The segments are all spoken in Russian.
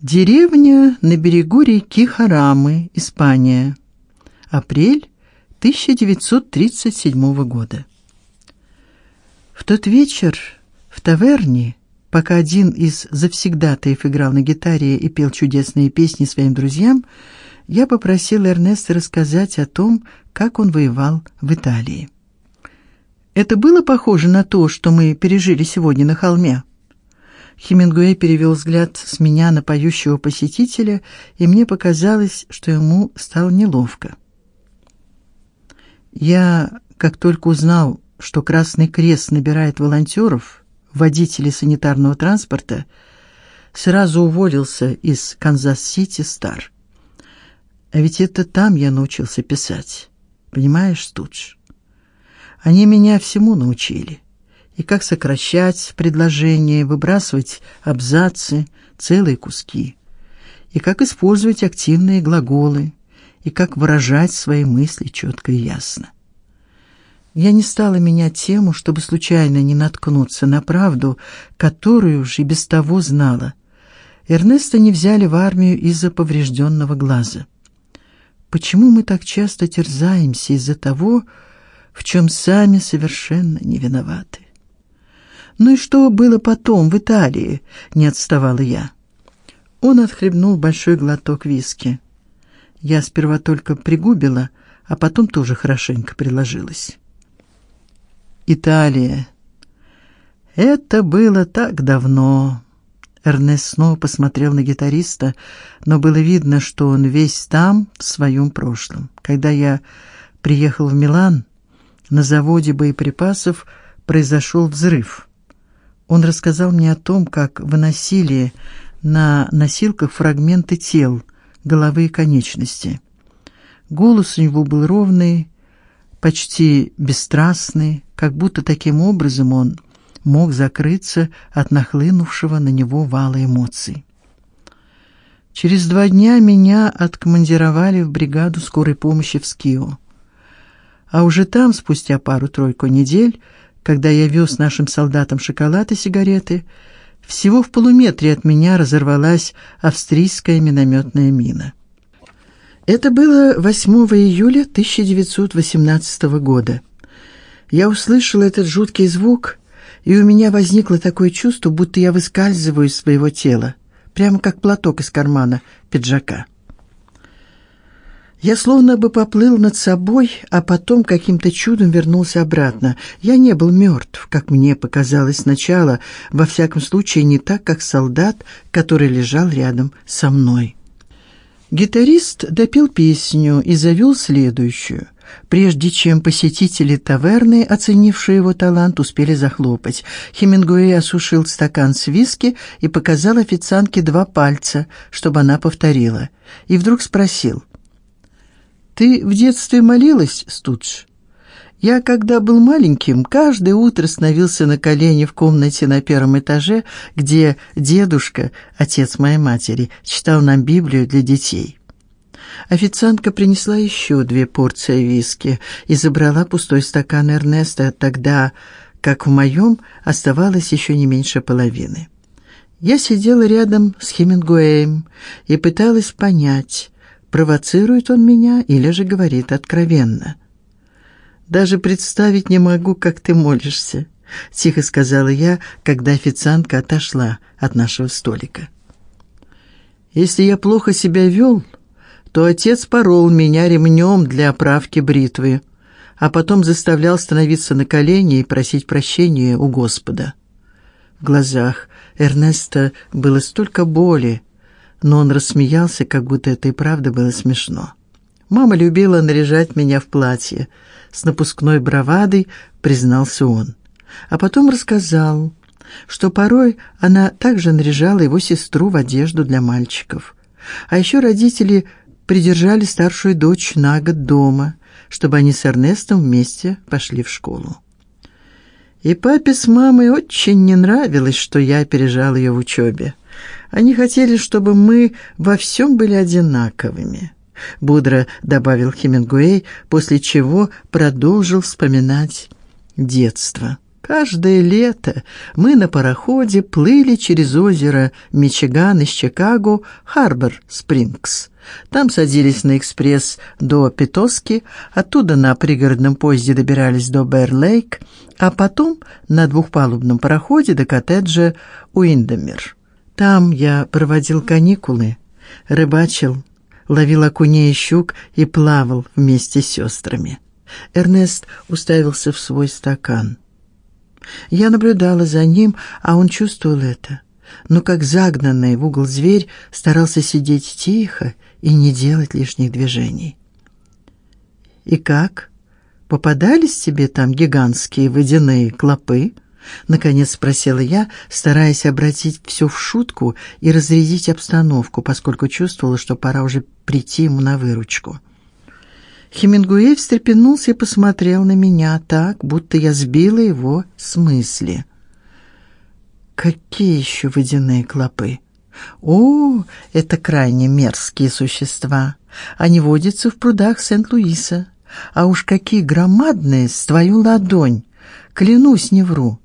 Деревня на берегу реки Харамы, Испания. Апрель 1937 года. В тот вечер в таверне, пока один из завсегдатаев играл на гитаре и пел чудесные песни своим друзьям, я попросил Эрнеста рассказать о том, как он воевал в Италии. Это было похоже на то, что мы пережили сегодня на холме. Хемингуэй перевел взгляд с меня на поющего посетителя, и мне показалось, что ему стало неловко. Я, как только узнал, что Красный Крест набирает волонтеров, водителей санитарного транспорта, сразу уволился из Канзас-Сити Стар. А ведь это там я научился писать. Понимаешь, Студж? Они меня всему научили и как сокращать предложения, выбрасывать абзацы, целые куски, и как использовать активные глаголы, и как выражать свои мысли четко и ясно. Я не стала менять тему, чтобы случайно не наткнуться на правду, которую уже без того знала. Эрнеста не взяли в армию из-за поврежденного глаза. Почему мы так часто терзаемся из-за того, в чем сами совершенно не виноваты? Ну и что было потом в Италии? Не отставала я. Он отхлебнул большой глоток виски. Я сперва только пригубила, а потом тоже хорошенько приложилась. Италия. Это было так давно. Эрнест снова посмотрел на гитариста, но было видно, что он весь там в своем прошлом. Когда я приехал в Милан, на заводе боеприпасов произошел взрыв. Он рассказал мне о том, как выносили на носилках фрагменты тел, головы и конечности. Голос у него был ровный, почти бесстрастный, как будто таким образом он мог закрыться от нахлынувшего на него вала эмоций. Через два дня меня откомандировали в бригаду скорой помощи в Скио. А уже там, спустя пару-тройку недель, когда я вез нашим солдатам шоколад и сигареты, всего в полуметре от меня разорвалась австрийская минометная мина. Это было 8 июля 1918 года. Я услышал этот жуткий звук, и у меня возникло такое чувство, будто я выскальзываю из своего тела, прямо как платок из кармана пиджака. Я словно бы поплыл над собой, а потом каким-то чудом вернулся обратно. Я не был мертв, как мне показалось сначала, во всяком случае не так, как солдат, который лежал рядом со мной. Гитарист допел песню и завел следующую. Прежде чем посетители таверны, оценившие его талант, успели захлопать, Хемингуэй осушил стакан с виски и показал официантке два пальца, чтобы она повторила, и вдруг спросил: ты в детстве молилась, Студж? Я, когда был маленьким, каждое утро становился на колени в комнате на первом этаже, где дедушка, отец моей матери, читал нам Библию для детей. Официантка принесла еще две порции виски и забрала пустой стакан Эрнеста, тогда как в моем оставалось еще не меньше половины. Я сидела рядом с Хемингуэем и пыталась понять, провоцирует он меня или же говорит откровенно. Даже представить не могу, как ты молишься, тихо сказала я, когда официантка отошла от нашего столика. Если я плохо себя вел, то отец порол меня ремнем для оправки бритвы, а потом заставлял становиться на колени и просить прощения у Господа. В глазах Эрнеста было столько боли, но он рассмеялся, как будто это и правда было смешно. Мама любила наряжать меня в платье, с напускной бравадой признался он. А потом рассказал, что порой она также наряжала его сестру в одежду для мальчиков. А еще родители придержали старшую дочь на год дома, чтобы они с Эрнестом вместе пошли в школу. И папе с мамой очень не нравилось, что я опережал ее в учебе. Они хотели, чтобы мы во всем были одинаковыми, бодро добавил Хемингуэй, после чего продолжил вспоминать детство. Каждое лето мы на пароходе плыли через озеро Мичиган из Чикаго Харбор-Спрингс. Там садились на экспресс до Петоски, оттуда на пригородном поезде добирались до Бэр-Лейк, а потом на двухпалубном пароходе до коттеджа Уиндомир. Там я проводил каникулы, рыбачил, ловил окуней и щук и плавал вместе с сестрами. Эрнест уставился в свой стакан. Я наблюдала за ним, а он чувствовал это. Но как загнанный в угол зверь старался сидеть тихо и не делать лишних движений. И как? Попадались тебе там гигантские водяные клопы? Наконец спросила я, стараясь обратить все в шутку и разрядить обстановку, поскольку чувствовала, что пора уже прийти ему на выручку. Хемингуэй встрепенулся и посмотрел на меня так, будто я сбила его с мысли. Какие еще водяные клопы? О, это крайне мерзкие существа. Они водятся в прудах Сент-Луиса. А уж какие громадные с твою ладонь. Клянусь, не вру.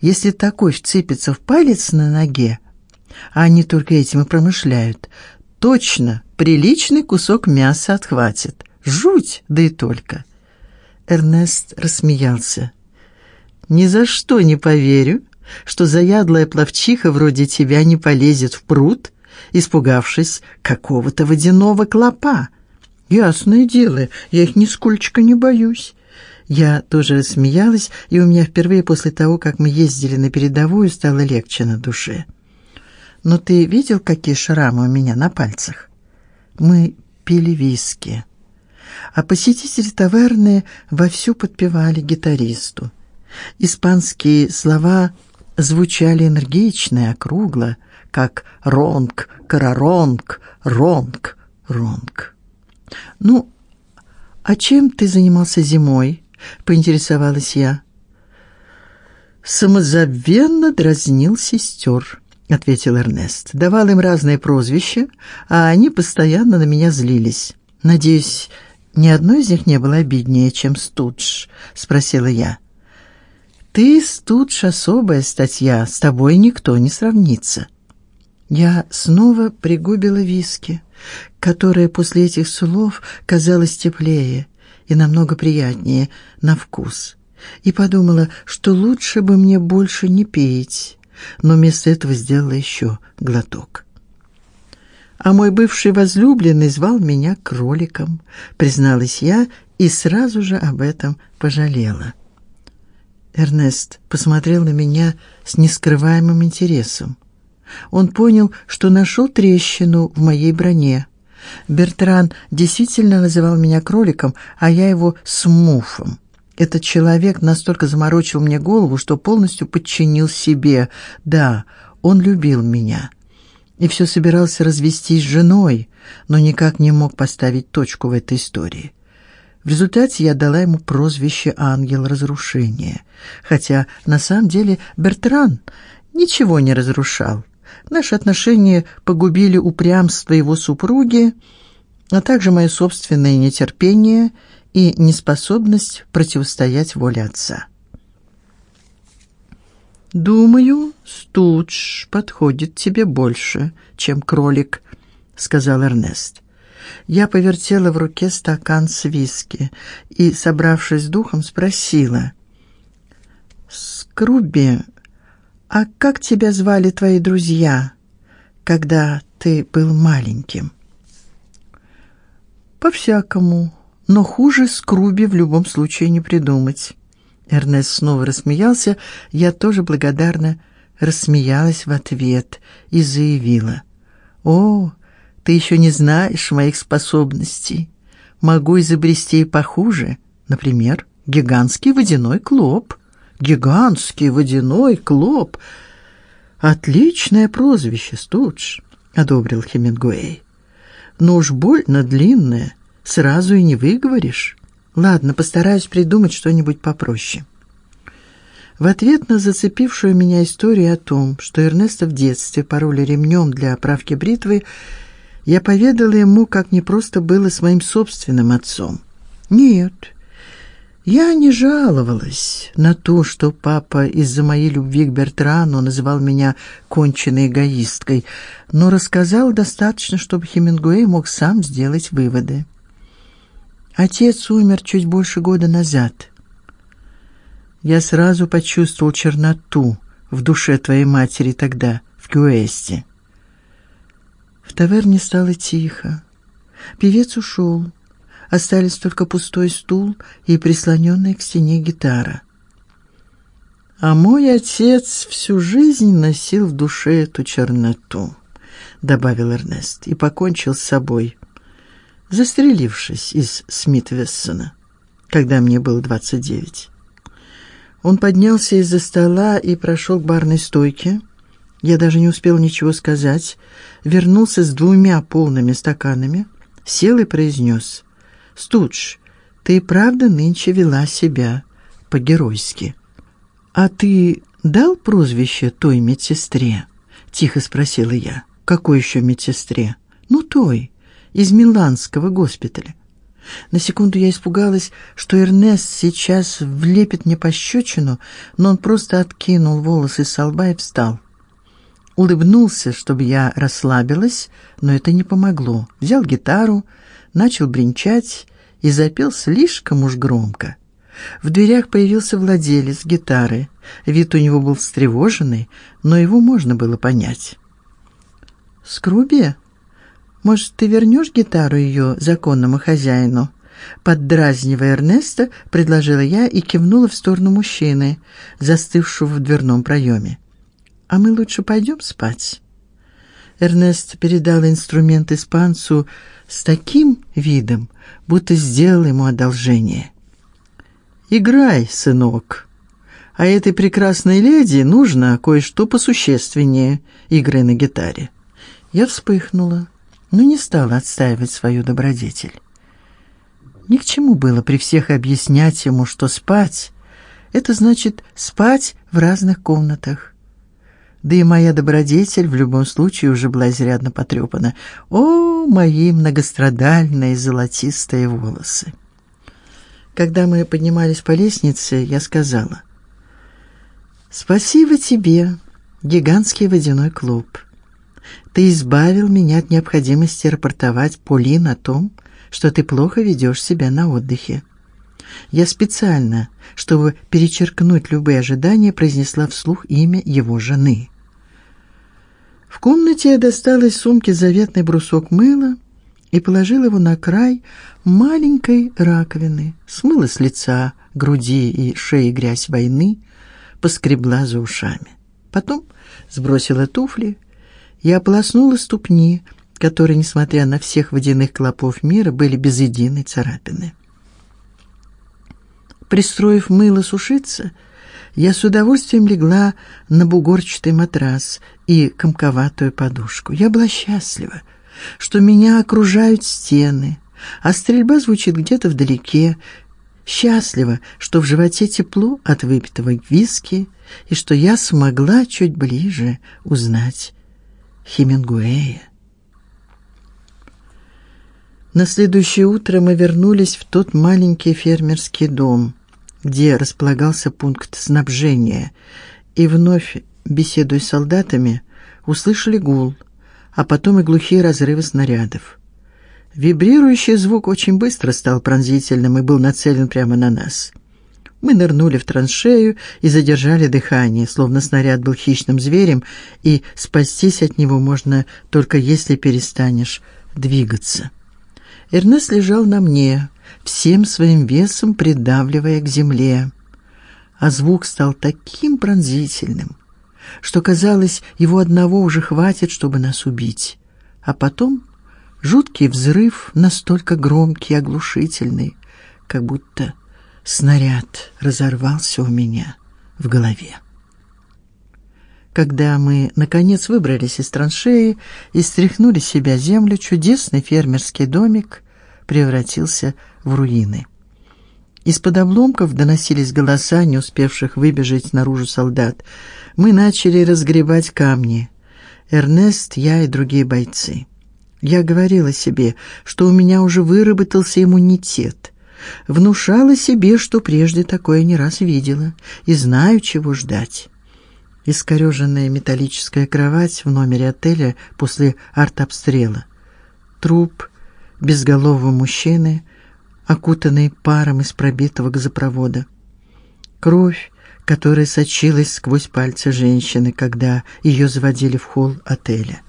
Если такой вцепится в палец на ноге, а они только этим и промышляют, точно приличный кусок мяса отхватит. Жуть, да и только. Эрнест рассмеялся. Ни за что не поверю, что заядлая пловчиха вроде тебя не полезет в пруд, испугавшись какого-то водяного клопа. Ясное дело, я их нисколько не боюсь. Я тоже рассмеялась, и у меня впервые после того, как мы ездили на передовую, стало легче на душе. Но ты видел, какие шрамы у меня на пальцах? Мы пили виски а посетители таверны вовсю подпевали гитаристу. Испанские слова звучали энергично и округло, как ронг, караронг, ронг, ронг. Ну, а чем ты занимался зимой? Поинтересовалась я. Самозабвенно дразнил сестер, ответил Эрнест. Давал им разные прозвища, а они постоянно на меня злились. Надеюсь, ни одно из них не было обиднее, чем Студж, спросила я. Ты, Студж, особая статья, с тобой никто не сравнится. Я снова пригубила виски, которое после этих слов казалось теплее и намного приятнее на вкус, и подумала, что лучше бы мне больше не пить, но вместо этого сделала еще глоток а мой бывший возлюбленный звал меня кроликом, призналась я и сразу же об этом пожалела. Эрнест посмотрел на меня с нескрываемым интересом. Он понял, что нашел трещину в моей броне. Бертран действительно называл меня кроликом, а я его смуфом. Этот человек настолько заморочил мне голову, что полностью подчинил себе. Да, он любил меня и все собирался развестись с женой, но никак не мог поставить точку в этой истории. В результате я дала ему прозвище Ангел разрушения, хотя на самом деле Бертран ничего не разрушал. Наши отношения погубили упрямство его супруги, а также мое собственное нетерпение и неспособность противостоять воле отца. Думаю, Студж подходит тебе больше, чем кролик, сказал Эрнест. Я повертела в руке стакан с виски и, собравшись с духом, спросила: "Скруби, а как тебя звали твои друзья, когда ты был маленьким?" По-всякому, но хуже Скруби в любом случае не придумать. Эрнест снова рассмеялся, я тоже благодарно рассмеялась в ответ и заявила: "О, ты еще не знаешь моих способностей. Могу изобрести и похуже, например, гигантский водяной клоп. Гигантский водяной клоп. Отличное прозвище, Студж", одобрил Хемингуэй. "Но уж больно длинное, сразу и не выговоришь". Ладно, постараюсь придумать что-нибудь попроще. В ответ на зацепившую меня историю о том, что Эрнеста в детстве пороли ремнем для оправки бритвы, я поведала ему, как непросто было с моим собственным отцом. Нет. Я не жаловалась на то, что папа из-за моей любви к Бертрану называл меня конченной эгоисткой, но рассказал достаточно, чтобы Хемингуэй мог сам сделать выводы. Отец умер чуть больше года назад. Я сразу почувствовал черноту в душе твоей матери тогда, в Кюэсте. В таверне стало тихо. Певец ушел. Остались только пустой стул и прислоненная к стене гитара. А мой отец всю жизнь носил в душе эту черноту, добавил Эрнест, и покончил с собой, застрелившись из Смитвессона, когда мне было двадцать девять. Он поднялся из-за стола и прошел к барной стойке. Я даже не успел ничего сказать. Вернулся с двумя полными стаканами, сел и произнес: "Студж, ты правда нынче вела себя по-геройски. А ты дал прозвище той медсестре?" тихо спросила я. "Какой еще медсестре?" "Ну той из Миланского госпиталя". На секунду я испугалась, что Эрнест сейчас влепит мне пощечину, но он просто откинул волосы с лба и встал. Улыбнулся, чтобы я расслабилась, но это не помогло. Взял гитару, начал бренчать и запел слишком уж громко. В дверях появился владелец гитары. Вид у него был встревоженный, но его можно было понять. Скруби, может, ты вернешь гитару ее законному хозяину? Поддразнивая Эрнеста, предложила я и кивнула в сторону мужчины, застывшего в дверном проеме. А мы лучше пойдем спать. Эрнест передал инструмент испанцу с таким видом, будто сделал ему одолжение. Играй, сынок. А этой прекрасной леди нужно кое-что посущественнее игры на гитаре. Я вспыхнула, но не стала отстаивать свою добродетель. Ни к чему было при всех объяснять ему, что спать это значит спать в разных комнатах. Да и моя добродетель в любом случае уже была изрядно потрепана. О, мои многострадальные золотистые волосы. Когда мы поднимались по лестнице, я сказала: "Спасибо тебе, гигантский водяной клуб. Ты избавил меня от необходимости рапортовать Полин о том, что ты плохо ведешь себя на отдыхе. Я специально, чтобы перечеркнуть любые ожидания, произнесла вслух имя его жены. В комнате я достала из сумки заветный брусок мыла и положила его на край маленькой раковины, смыла с лица, груди и шеи грязь войны, поскребла за ушами. Потом сбросила туфли и ополоснула ступни, которые, несмотря на всех водяных клопов мира, были без единой царапины. Пристроив мыло сушиться, я с удовольствием легла на бугорчатый матрас и комковатую подушку. Я была счастлива, что меня окружают стены, а стрельба звучит где-то вдалеке. Счастлива, что в животе тепло от выпитого виски и что я смогла чуть ближе узнать Хемингуэя. На следующее утро мы вернулись в тот маленький фермерский дом где располагался пункт снабжения, и вновь, беседуя с солдатами, услышали гул, а потом и глухие разрывы снарядов. Вибрирующий звук очень быстро стал пронзительным и был нацелен прямо на нас. Мы нырнули в траншею и задержали дыхание, словно снаряд был хищным зверем, и спастись от него можно только если перестанешь двигаться. Эрнест лежал на мне, всем своим весом придавливая к земле. А звук стал таким пронзительным, что казалось, его одного уже хватит, чтобы нас убить. А потом жуткий взрыв, настолько громкий и оглушительный, как будто снаряд разорвался у меня в голове. Когда мы наконец выбрались из траншеи и стряхнули с себя землю, чудесный фермерский домик превратился в руины. Из-под обломков доносились голоса не успевших выбежать наружу солдат. Мы начали разгребать камни. Эрнест, я и другие бойцы. Я говорила себе, что у меня уже выработался иммунитет, внушала себе, что прежде такое не раз видела и знаю, чего ждать. Искореженная металлическая кровать в номере отеля после артобстрела. Труп безголового мужчины, окутанный паром из пробитого газопровода. Кровь, которая сочилась сквозь пальцы женщины, когда ее заводили в холл отеля.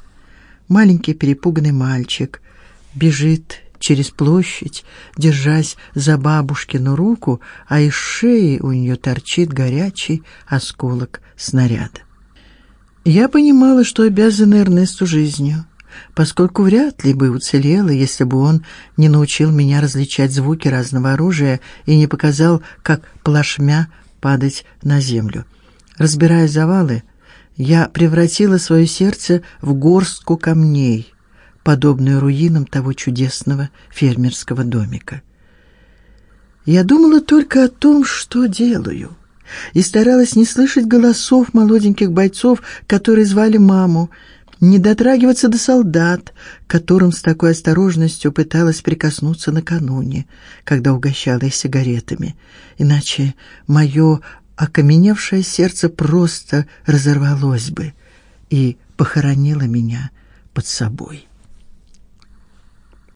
Маленький перепуганный мальчик бежит через площадь, держась за бабушкину руку, а из шеи у нее торчит горячий осколок снаряда. Я понимала, что обязана Эрнесту жизнью, поскольку вряд ли бы уцелела, если бы он не научил меня различать звуки разного оружия и не показал, как плашмя падать на землю. Разбирая завалы, я превратила свое сердце в горстку камней, подобную руинам того чудесного фермерского домика. Я думала только о том, что делаю, и старалась не слышать голосов молоденьких бойцов, которые звали маму, не дотрагиваться до солдат, которым с такой осторожностью пыталась прикоснуться накануне, когда угощала их сигаретами. Иначе мое окаменевшее сердце просто разорвалось бы и похоронило меня под собой.